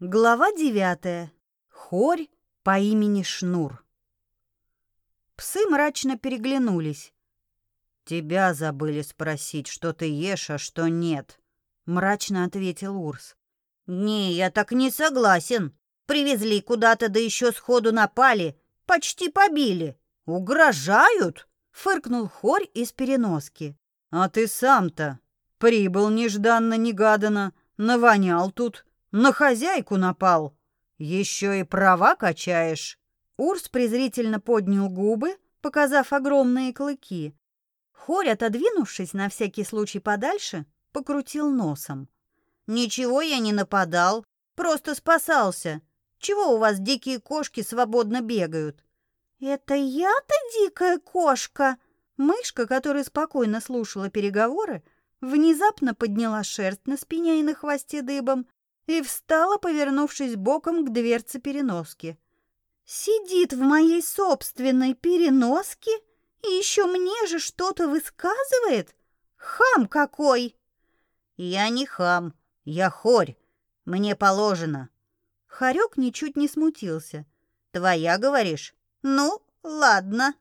Глава девятая. Хорь по имени Шнур. Псы мрачно переглянулись. «Тебя забыли спросить, что ты ешь, а что нет», — мрачно ответил Урс. «Не, я так не согласен. Привезли куда-то, да еще сходу напали. Почти побили. Угрожают?» — фыркнул Хорь из переноски. «А ты сам-то прибыл нежданно-негаданно, навонял тут, на хозяйку напал. Еще и права качаешь». Урс презрительно поднял губы, показав огромные клыки. Хорь, отодвинувшись на всякий случай подальше, покрутил носом. «Ничего я не нападал, просто спасался. Чего у вас дикие кошки свободно бегают?» «Это я-то дикая кошка?» Мышка, которая спокойно слушала переговоры, внезапно подняла шерсть на спине и на хвосте дыбом и встала, повернувшись боком к дверце переноски. «Сидит в моей собственной переноске и еще мне же что-то высказывает? Хам какой!» «Я не хам, я хорь. Мне положено». Хорек ничуть не смутился. «Твоя, говоришь? Ну, ладно».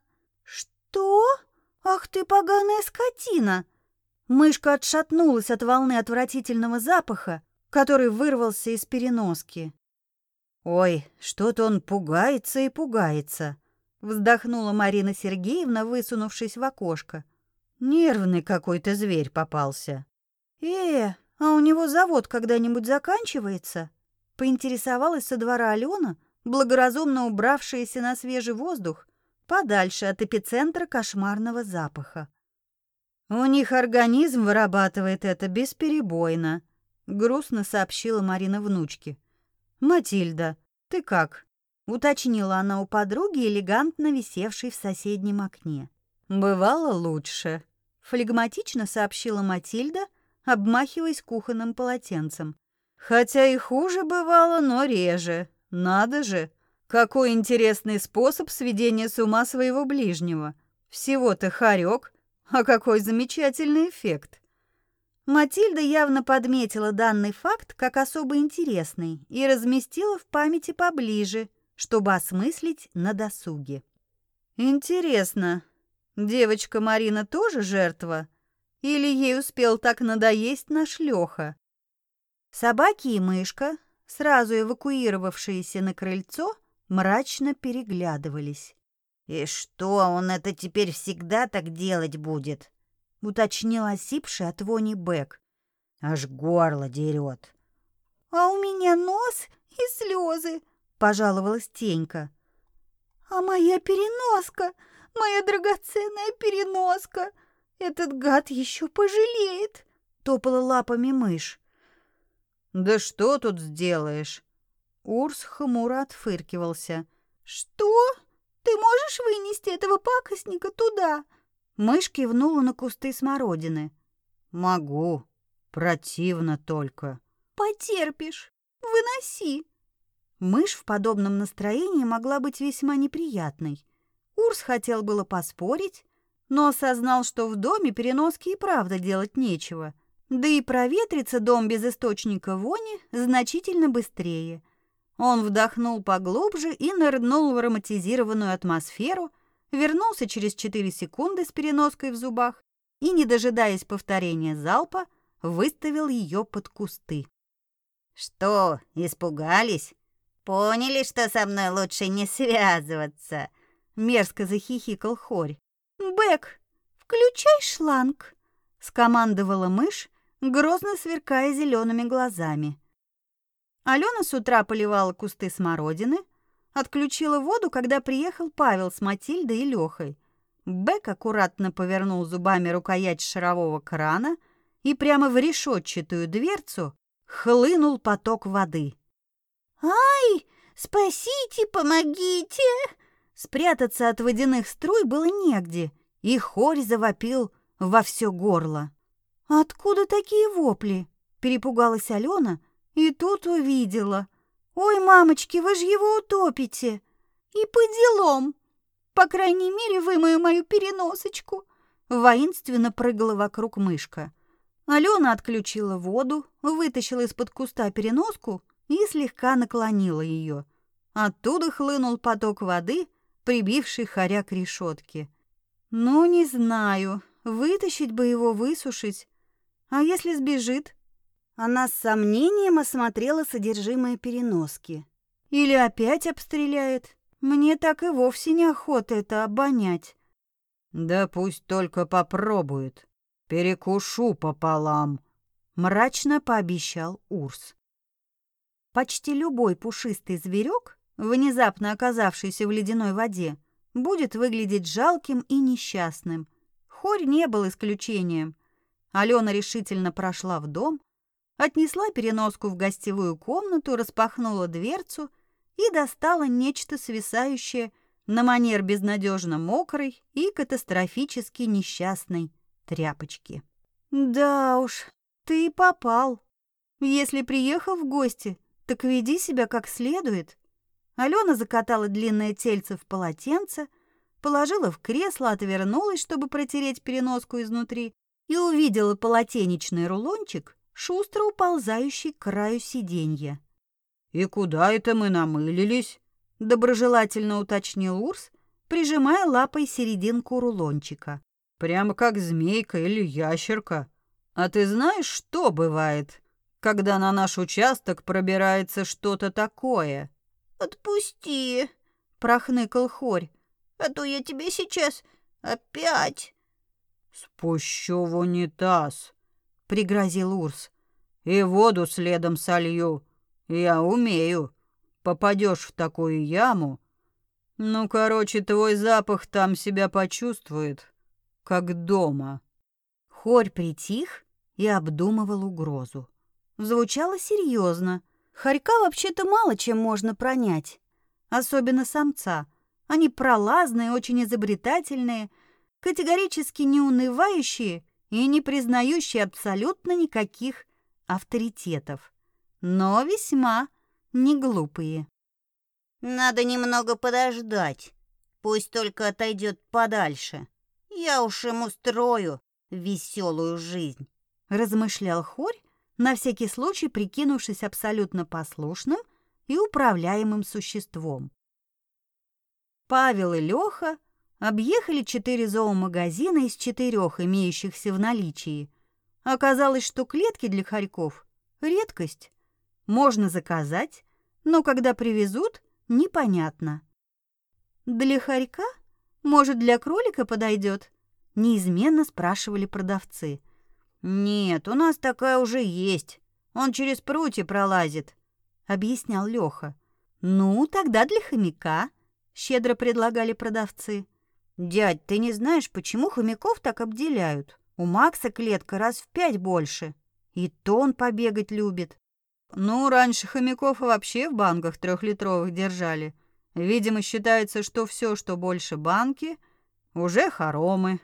«Что? Ах ты поганая скотина!» Мышка отшатнулась от волны отвратительного запаха, который вырвался из переноски. «Ой, что-то он пугается и пугается», — вздохнула Марина Сергеевна, высунувшись в окошко. «Нервный какой-то зверь попался». «Э, а у него завод когда-нибудь заканчивается?» — поинтересовалась со двора Алена, благоразумно убравшаяся на свежий воздух, подальше от эпицентра кошмарного запаха. «У них организм вырабатывает это бесперебойно», — грустно сообщила Марина внучке. «Матильда, ты как?» — уточнила она у подруги, элегантно висевшей в соседнем окне. «Бывало лучше», — флегматично сообщила Матильда, обмахиваясь кухонным полотенцем. «Хотя и хуже бывало, но реже. Надо же! Какой интересный способ сведения с ума своего ближнего. Всего-то хорек, а какой замечательный эффект!» Матильда явно подметила данный факт как особо интересный и разместила в памяти поближе, чтобы осмыслить на досуге. Интересно, девочка Марина тоже жертва? Или ей успел так надоесть наш Лёха? Собаки и мышка, сразу эвакуировавшиеся на крыльцо, мрачно переглядывались. «И что, он это теперь всегда так делать будет?» Уточнил осипший от вони Бэк. Аж горло дерет. А у меня нос и слезы, пожаловалась Тенька. А моя переноска, моя драгоценная переноска, этот гад еще пожалеет, топала лапами мышь. Да что тут сделаешь? Урс хмуро отфыркивался. Что? Ты можешь вынести этого пакостника туда? Мышь кивнула на кусты смородины. «Могу. Противно только». «Потерпишь. Выноси». Мышь в подобном настроении могла быть весьма неприятной. Урс хотел было поспорить, но осознал, что в доме переноски и правда делать нечего. Да и проветрится дом без источника вони значительно быстрее. Он вдохнул поглубже и нырнул в ароматизированную атмосферу – вернулся через 4 секунды с переноской в зубах и, не дожидаясь повторения залпа, выставил ее под кусты. «Что, испугались? Поняли, что со мной лучше не связываться?» Мерзко захихикал Хорь. «Бэк, включай шланг!» скомандовала мышь, грозно сверкая зелеными глазами. Алена с утра поливала кусты смородины, Отключила воду, когда приехал Павел с Матильдой и Лехой. Бэк аккуратно повернул зубами рукоять шарового крана, и прямо в решетчатую дверцу хлынул поток воды. «Ай, спасите, помогите!» Спрятаться от водяных струй было негде, и хорь завопил во все горло. «Откуда такие вопли?» – перепугалась Алена, и тут увидела – «Ой, мамочки, вы же его утопите!» «И по делам! По крайней мере, вымою мою переносочку!» Воинственно прыгала вокруг мышка. Алена отключила воду, вытащила из-под куста переноску и слегка наклонила ее. Оттуда хлынул поток воды, прибивший хоря к решетке. Ну, не знаю, вытащить бы его, высушить. А если сбежит? Она с сомнением осмотрела содержимое переноски. Или опять обстреляет? Мне так и вовсе неохота это обонять. Да пусть только попробует. Перекушу пополам, мрачно пообещал Урс. Почти любой пушистый зверек, внезапно оказавшийся в ледяной воде, будет выглядеть жалким и несчастным. Хорь не был исключением. Алена решительно прошла в дом, отнесла переноску в гостевую комнату, распахнула дверцу и достала нечто свисающее на манер безнадежно мокрой и катастрофически несчастной тряпочки. «Да уж, ты и попал. Если приехал в гости, так веди себя как следует». Алена закатала длинное тельце в полотенце, положила в кресло, отвернулась, чтобы протереть переноску изнутри, и увидела полотенечный рулончик, шустро уползающий к краю сиденья. «И куда это мы намылились?» — доброжелательно уточнил Урс, прижимая лапой серединку рулончика. «Прямо как змейка или ящерка. А ты знаешь, что бывает, когда на наш участок пробирается что-то такое?» «Отпусти!» — прохныкал Хорь. «А то я тебе сейчас опять...» «Спущу в унитаз», — пригрозил Урс. «И воду следом солью. Я умею. Попадешь в такую яму. Ну, короче, твой запах там себя почувствует, как дома». Хорь притих и обдумывал угрозу. Звучало серьезно. Хорька вообще-то мало чем можно пронять. Особенно самца. Они пролазные, очень изобретательные, категорически не унывающие и не признающие абсолютно никаких авторитетов но весьма не глупые. Надо немного подождать. Пусть только отойдет подальше. Я уж ему строю веселую жизнь, размышлял Хорь, на всякий случай прикинувшись абсолютно послушным и управляемым существом. Павел и Леха объехали четыре зоомагазина из четырех имеющихся в наличии. Оказалось, что клетки для хорьков — редкость. Можно заказать, но когда привезут, непонятно. Для хорька? Может, для кролика подойдет? Неизменно спрашивали продавцы. Нет, у нас такая уже есть. Он через прутья пролазит, объяснял Леха. Ну, тогда для хомяка, щедро предлагали продавцы. Дядь, ты не знаешь, почему хомяков так обделяют? У Макса клетка раз в пять больше. И то он побегать любит. Ну, раньше хомяков вообще в банках трехлитровых держали. Видимо, считается, что все, что больше банки, уже хоромы.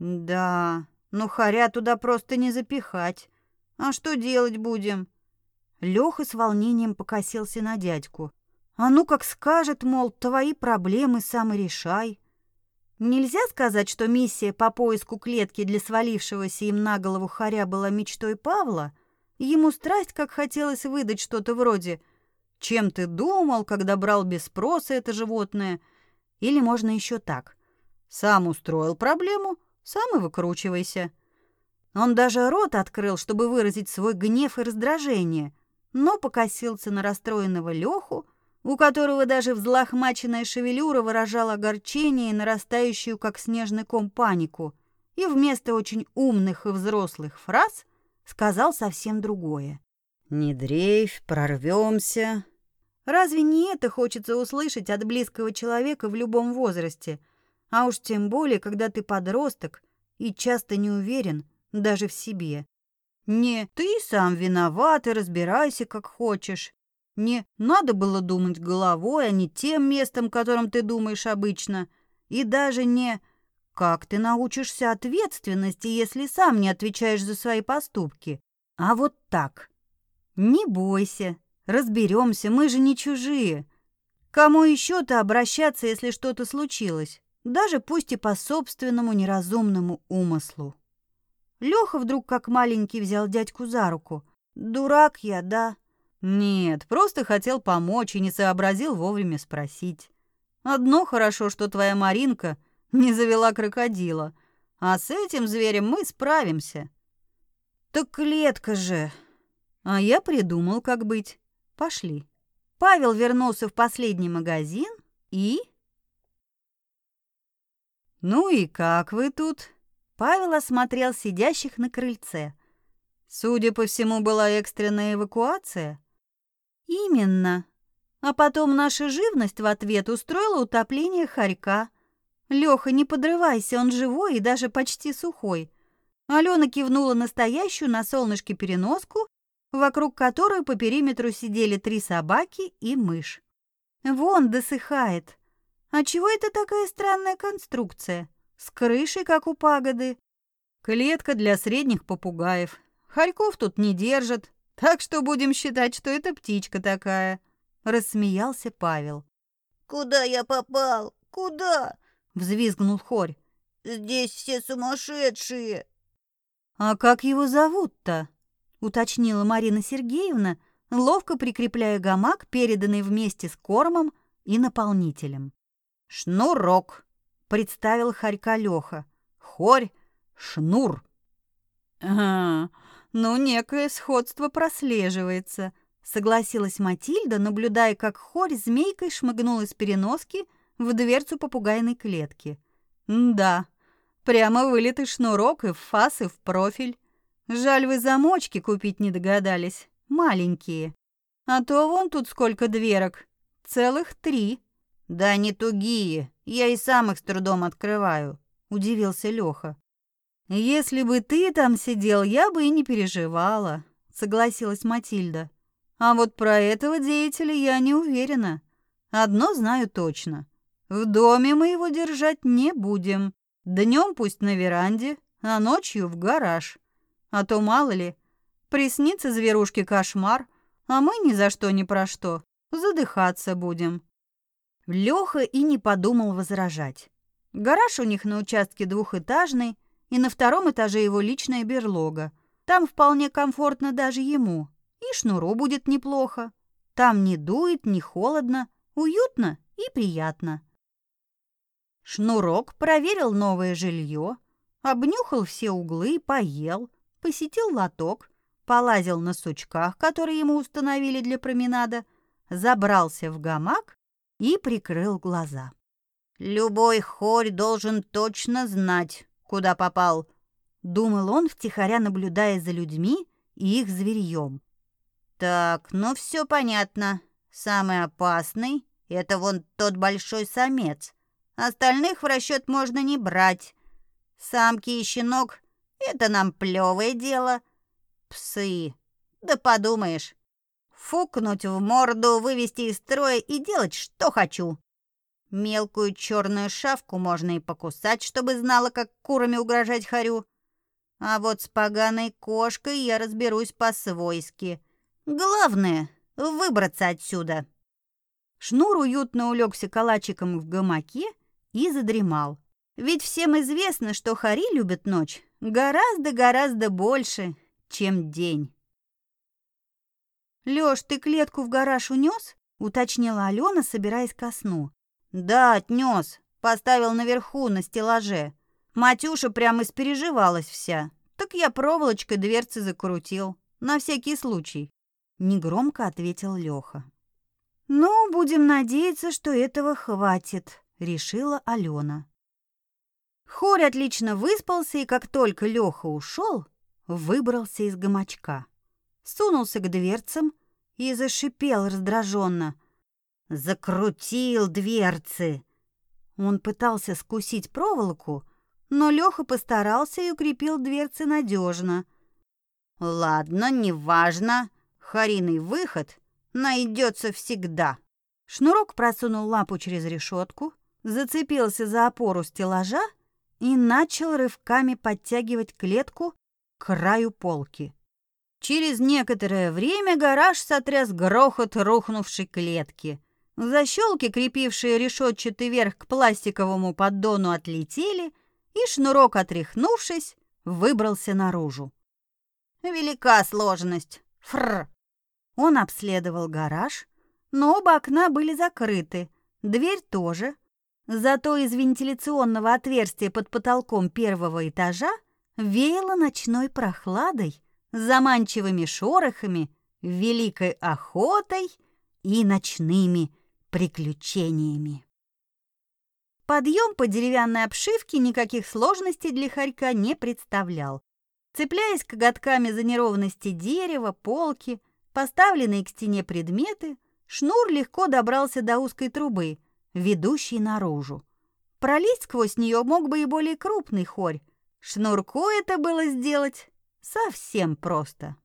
Да, ну хоря туда просто не запихать. А что делать будем? Леха с волнением покосился на дядьку. А ну как скажет, мол, твои проблемы сам и решай. Нельзя сказать, что миссия по поиску клетки для свалившегося им на голову хоря была мечтой Павла, Ему страсть как хотелось выдать что-то вроде «Чем ты думал, когда брал без спроса это животное?» Или можно еще так «Сам устроил проблему, сам и выкручивайся». Он даже рот открыл, чтобы выразить свой гнев и раздражение, но покосился на расстроенного Леху, у которого даже взлохмаченная шевелюра выражала огорчение и нарастающую, как снежный ком, панику, и вместо очень умных и взрослых фраз сказал совсем другое. «Не дрейфь, прорвемся». Разве не это хочется услышать от близкого человека в любом возрасте? А уж тем более, когда ты подросток и часто не уверен даже в себе. Не «ты сам виноват и разбирайся, как хочешь». Не «надо было думать головой, а не тем местом, которым ты думаешь обычно». И даже не как ты научишься ответственности, если сам не отвечаешь за свои поступки? А вот так. Не бойся, разберемся, мы же не чужие. Кому еще-то обращаться, если что-то случилось, даже пусть и по собственному неразумному умыслу. Леха вдруг как маленький взял дядьку за руку. Дурак я, да? Нет, просто хотел помочь и не сообразил вовремя спросить. Одно хорошо, что твоя Маринка не завела крокодила, а с этим зверем мы справимся. Так клетка же. А я придумал, как быть. Пошли. Павел вернулся в последний магазин и... «Ну и как вы тут?» Павел осмотрел сидящих на крыльце. Судя по всему, была экстренная эвакуация. Именно. А потом наша живность в ответ устроила утопление хорька. Лёха, не подрывайся, он живой и даже почти сухой. Алена кивнула настоящую на солнышке переноску, вокруг которой по периметру сидели три собаки и мышь. Вон досыхает. А чего это такая странная конструкция? С крышей, как у пагоды. Клетка для средних попугаев. Хорьков тут не держат, так что будем считать, что это птичка такая. Рассмеялся Павел. Куда я попал? Куда? Взвизгнул Хорь. Здесь все сумасшедшие. А как его зовут-то? Уточнила Марина Сергеевна, ловко прикрепляя гамак, переданный вместе с кормом и наполнителем. «Шнурок», — представил Харька Лёха. «Хорь, шнур». «Ага, ну некое сходство прослеживается», — согласилась Матильда, наблюдая, как Хорь змейкой шмыгнул из переноски в дверцу попугайной клетки. «Да, прямо вылитый шнурок и в фас, и в профиль. Жаль, вы замочки купить не догадались, маленькие. А то вон тут сколько дверок, целых три». «Да не тугие, я и сам их с трудом открываю», — удивился Лёха. «Если бы ты там сидел, я бы и не переживала», — согласилась Матильда. «А вот про этого деятеля я не уверена. Одно знаю точно. В доме мы его держать не будем. Днем пусть на веранде, а ночью в гараж. А то, мало ли, приснится зверушке кошмар, а мы ни за что ни про что задыхаться будем». Лёха и не подумал возражать. Гараж у них на участке двухэтажный, и на втором этаже его личная берлога. Там вполне комфортно даже ему. И шнуру будет неплохо. Там не дует, не холодно, уютно и приятно. Шнурок проверил новое жилье, обнюхал все углы, поел, посетил лоток, полазил на сучках, которые ему установили для променада, забрался в гамак и прикрыл глаза. «Любой хорь должен точно знать, куда попал», — думал он, втихаря наблюдая за людьми и их зверьем. «Так, ну все понятно. Самый опасный — это вон тот большой самец. Остальных в расчет можно не брать. Самки и щенок — это нам плевое дело. Псы, да подумаешь, фукнуть в морду, вывести из строя и делать, что хочу. Мелкую черную шавку можно и покусать, чтобы знала, как курами угрожать харю. А вот с поганой кошкой я разберусь по-свойски. Главное — выбраться отсюда. Шнур уютно улегся калачиком в гамаке и задремал. Ведь всем известно, что хари любят ночь гораздо-гораздо больше, чем день. «Лёш, ты клетку в гараж унес?» — уточнила Алена, собираясь ко сну. «Да, отнес. Поставил наверху, на стеллаже. Матюша прямо испереживалась вся. Так я проволочкой дверцы закрутил. На всякий случай». Негромко ответил Лёха. «Ну, будем надеяться, что этого хватит», — решила Алена. Хорь отлично выспался, и как только Лёха ушел, выбрался из гамачка сунулся к дверцам и зашипел раздраженно. «Закрутил дверцы!» Он пытался скусить проволоку, но Леха постарался и укрепил дверцы надежно. «Ладно, неважно. Хариный выход найдется всегда». Шнурок просунул лапу через решетку, зацепился за опору стеллажа и начал рывками подтягивать клетку к краю полки. Через некоторое время гараж сотряс грохот рухнувшей клетки. Защелки, крепившие решетчатый верх к пластиковому поддону, отлетели, и шнурок, отряхнувшись, выбрался наружу. «Велика сложность. Фрр!» Он обследовал гараж, но оба окна были закрыты, дверь тоже. Зато из вентиляционного отверстия под потолком первого этажа веяло ночной прохладой, заманчивыми шорохами, великой охотой и ночными приключениями. Подъем по деревянной обшивке никаких сложностей для хорька не представлял. Цепляясь коготками за неровности дерева, полки, поставленные к стене предметы, шнур легко добрался до узкой трубы, ведущей наружу. Пролезть сквозь нее мог бы и более крупный хорь. Шнурку это было сделать совсем просто.